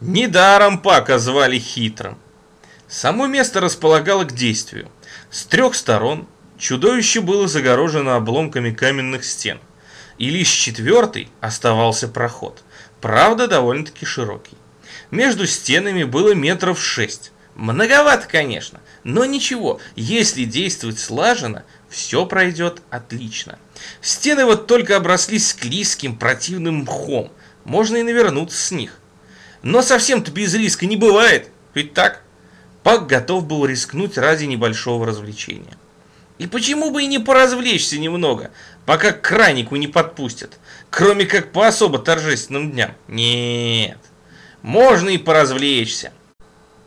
Недаром Пака звали хитрым. Само место располагало к действию. С трех сторон чудовище было загорожено обломками каменных стен, и лишь четвертый оставался проход, правда довольно-таки широкий. Между стенами было метров шесть. Многовато, конечно, но ничего, если действовать слаженно, все пройдет отлично. Стены вот только обросли склизким противным мхом, можно и навернуться с них. Но совсем-то без риска не бывает, ведь так? Пак готов был рискнуть ради небольшого развлечения. И почему бы и не поразвлечься немного, пока к кранику не подпустят, кроме как по особо торжественным дням? Нет, можно и поразвлечься.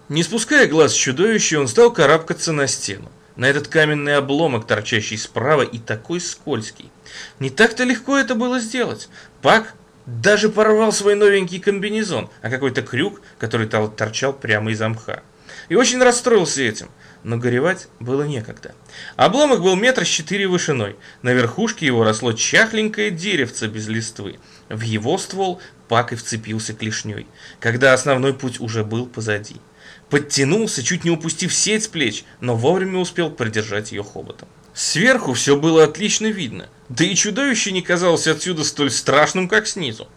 Не спуская глаз с чудовища, он стал карабкаться на стену. На этот каменный обломок, торчащий справа и такой скользкий. Не так-то легко это было сделать. Пак даже порвал свой новенький комбинезон, а какой-то крюк, который торчал прямо из мха. И очень расстроился этим, но горевать было некогда. Обломок был метр с четыре вышиной, на верхушке его росло чахленькое деревце без листвы. В его ствол Пак и вцепился клешней, когда основной путь уже был позади. Подтянулся, чуть не упустив сеть с плеч, но вовремя успел придержать ее хоботом. Сверху все было отлично видно, да и чудовище не казалось отсюда столь страшным, как снизу.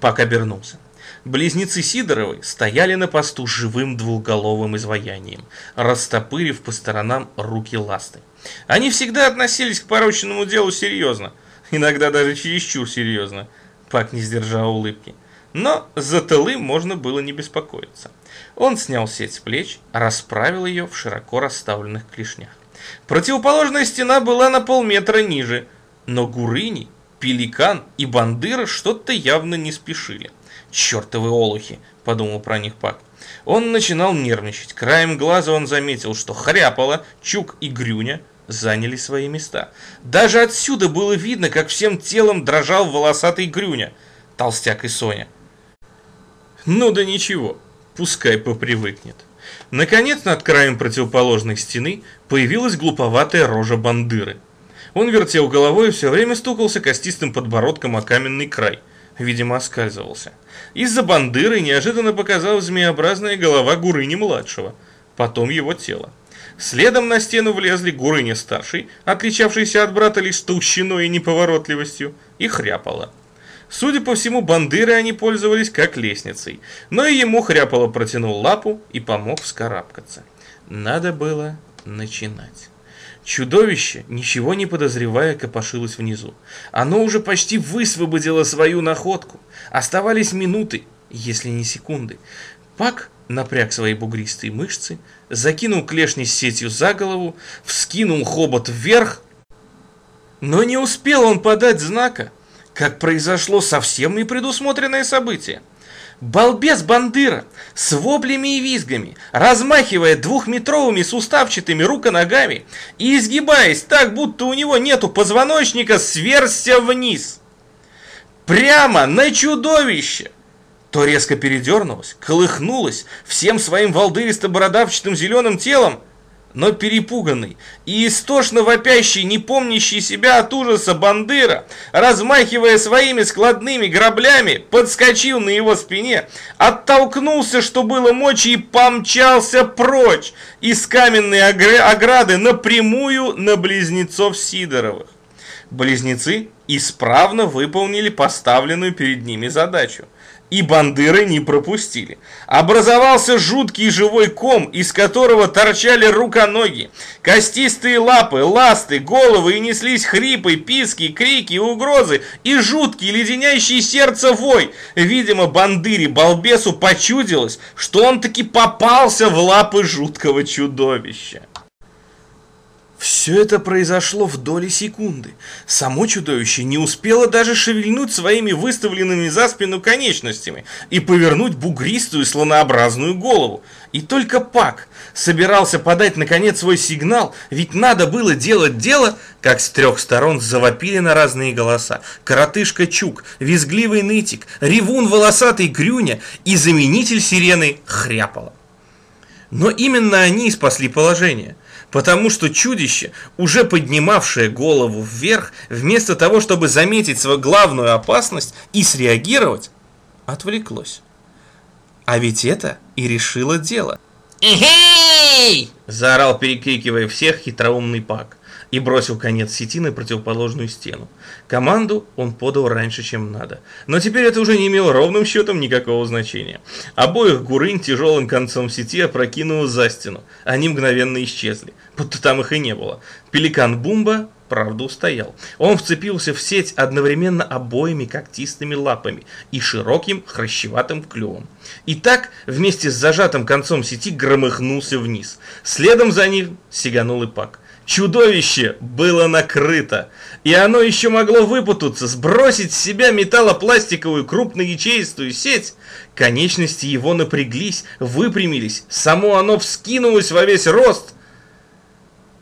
Пак обернулся. Близнецы Сидоровы стояли на посту живым двухголовым изваянием, растопырив по сторонам руки ласты. Они всегда относились к порочному делу серьезно, иногда даже чересчур серьезно. Пак не сдержал улыбки. Но за тылы можно было не беспокоиться. Он снял сеть с плеч, расправил ее в широко расставленных клешнях. Противоположная стена была на полметра ниже, но Гурыни, Пеликан и Бандыра что-то явно не спешили. «Чертовы олухи!» – подумал про них Пак. Он начинал нервничать. Краем глаза он заметил, что Хряпало, Чук и Грюня заняли свои места. Даже отсюда было видно, как всем телом дрожал волосатый Грюня, Толстяк и Соня. Ну да ничего, пускай попривыкнет. Наконец, над краем противоположной стены появилась глуповатая рожа бандыры. Он вертел головой и все время стукался костистым подбородком о каменный край. Видимо, оскальзывался. Из-за бандыры неожиданно показалась змеобразная голова Гурыни-младшего, потом его тело. Следом на стену влезли Гурыня-старший, отличавшийся от брата лишь толщиной и неповоротливостью, и хряпало. Судя по всему, бандыры они пользовались как лестницей, но и ему хряпало протянул лапу и помог вскарабкаться. Надо было начинать. Чудовище, ничего не подозревая, копошилось внизу. Оно уже почти высвободило свою находку. Оставались минуты, если не секунды. Пак напряг свои бугристые мышцы, закинул клешни с сетью за голову, вскинул хобот вверх, но не успел он подать знака, как произошло совсем непредусмотренное событие. Балбес Бандыра с воплями и визгами, размахивая двухметровыми суставчатыми руконогами и изгибаясь так, будто у него нету позвоночника, сверзся вниз. Прямо на чудовище! То резко передернулось, колыхнулось всем своим волдыристо-бородавчатым зеленым телом, но перепуганный и истошно вопящий, не помнящий себя от ужаса Бандыра, размахивая своими складными граблями, подскочил на его спине, оттолкнулся, что было мочи, и помчался прочь из каменной ограды напрямую на близнецов Сидоровых. Близнецы исправно выполнили поставленную перед ними задачу и бандыры не пропустили. Образовался жуткий живой ком, из которого торчали руконоги, костистые лапы, ласты, головы и неслись хрипы, писки, крики, угрозы и жуткий леденящий сердце вой. Видимо, бандыре балбесу почудилось, что он таки попался в лапы жуткого чудовища. Все это произошло в доли секунды. Само чудовище не успело даже шевельнуть своими выставленными за спину конечностями и повернуть бугристую слонообразную голову. И только Пак собирался подать наконец свой сигнал, ведь надо было делать дело, как с трех сторон завопили на разные голоса. Коротышка Чук, визгливый нытик, ревун волосатый Грюня и заменитель сирены Хряпала. Но именно они спасли положение – потому что чудище, уже поднимавшее голову вверх, вместо того, чтобы заметить свою главную опасность и среагировать, отвлеклось. А ведь это и решило дело. «Эй!» – заорал, перекрикивая всех, хитроумный Пак и бросил конец сети на противоположную стену. Команду он подал раньше, чем надо. Но теперь это уже не имело ровным счетом никакого значения. Обоих гурынь тяжелым концом сети опрокинуло за стену. Они мгновенно исчезли, будто там их и не было. Пеликан Бумба правда устоял. Он вцепился в сеть одновременно обоими когтистыми лапами и широким хрящеватым клювом. И так вместе с зажатым концом сети громыхнулся вниз. Следом за ним сиганул и Пак. Чудовище было накрыто, и оно еще могло выпутаться, сбросить с себя металлопластиковую крупноячеистую сеть. Конечности его напряглись, выпрямились, само оно вскинулось во весь рост.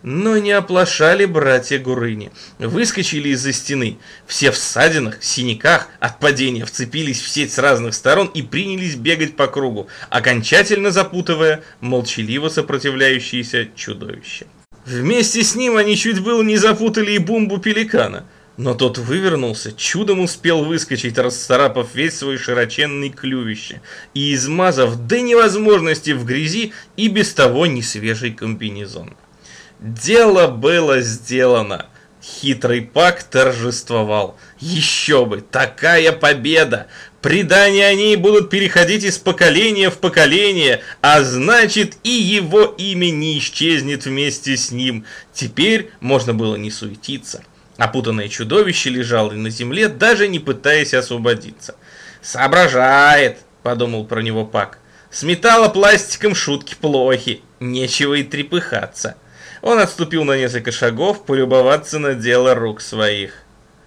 Но не оплошали братья Гурыни. Выскочили из-за стены. Все в ссадинах, синяках от падения вцепились в сеть с разных сторон и принялись бегать по кругу, окончательно запутывая молчаливо сопротивляющееся чудовище. Вместе с ним они чуть было не запутали и бомбу пеликана. Но тот вывернулся, чудом успел выскочить, расцарапав весь свой широченный клювище и измазав до невозможности в грязи и без того несвежий комбинезон. Дело было сделано. Хитрый пак торжествовал. Еще бы, такая победа! Предания о ней будут переходить из поколения в поколение, а значит и его имя не исчезнет вместе с ним. Теперь можно было не суетиться. Опутанное чудовище лежало на земле, даже не пытаясь освободиться. «Соображает», — подумал про него Пак. «С металлопластиком шутки плохи, нечего и трепыхаться». Он отступил на несколько шагов, полюбоваться на дело рук своих.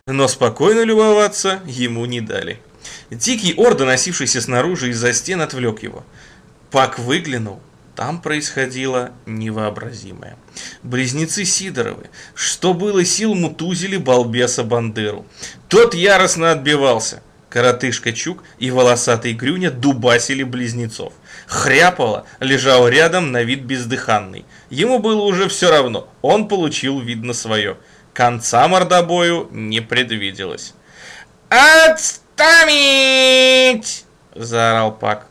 Но спокойно любоваться ему не дали. Дикий ор, доносившийся снаружи из-за стен, отвлек его. Пак выглянул. Там происходило невообразимое. Близнецы Сидоровы, что было сил, мутузили балбеса Бандеру. Тот яростно отбивался. Коротышка Чук и волосатый Грюня дубасили близнецов. Хряпало лежал рядом на вид бездыханный. Ему было уже все равно, он получил, видно, свое. Конца мордобою не предвиделось. «Отставить!» – заорал Пак.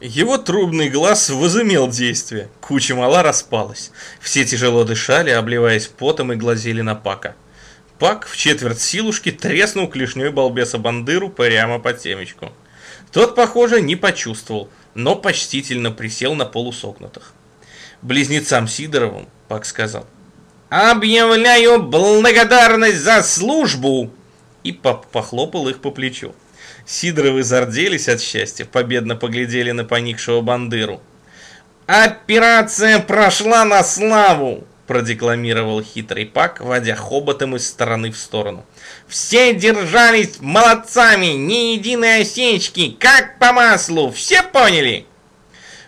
Его трубный глаз возымел действие. Куча мала распалась. Все тяжело дышали, обливаясь потом и глазели на Пака. Пак в четверть силушки треснул клешней балбеса Бандыру прямо по темечку. Тот, похоже, не почувствовал, но почтительно присел на полусогнутых. Близнецам Сидоровым Пак сказал. «Объявляю благодарность за службу!» и похлопал их по плечу. Сидоровы зарделись от счастья, победно поглядели на поникшего бандыру. «Операция прошла на славу!» Продекламировал хитрый пак, водя хоботом из стороны в сторону. «Все держались молодцами, ни единой осечки, как по маслу, все поняли?»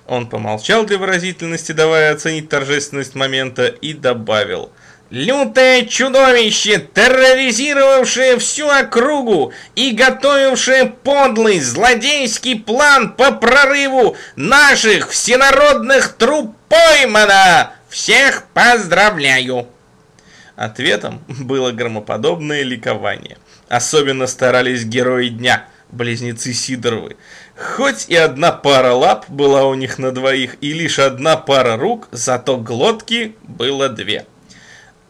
Он помолчал для выразительности, давая оценить торжественность момента, и добавил – Лютое чудовище, терроризировавшее всю округу и готовившее подлый злодейский план по прорыву наших всенародных труп поймано! Всех поздравляю!» Ответом было громоподобное ликование. Особенно старались герои дня, близнецы Сидоровы. Хоть и одна пара лап была у них на двоих, и лишь одна пара рук, зато глотки было две.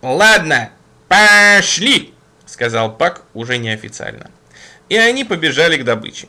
«Ладно, пошли!» — сказал Пак уже неофициально. И они побежали к добыче.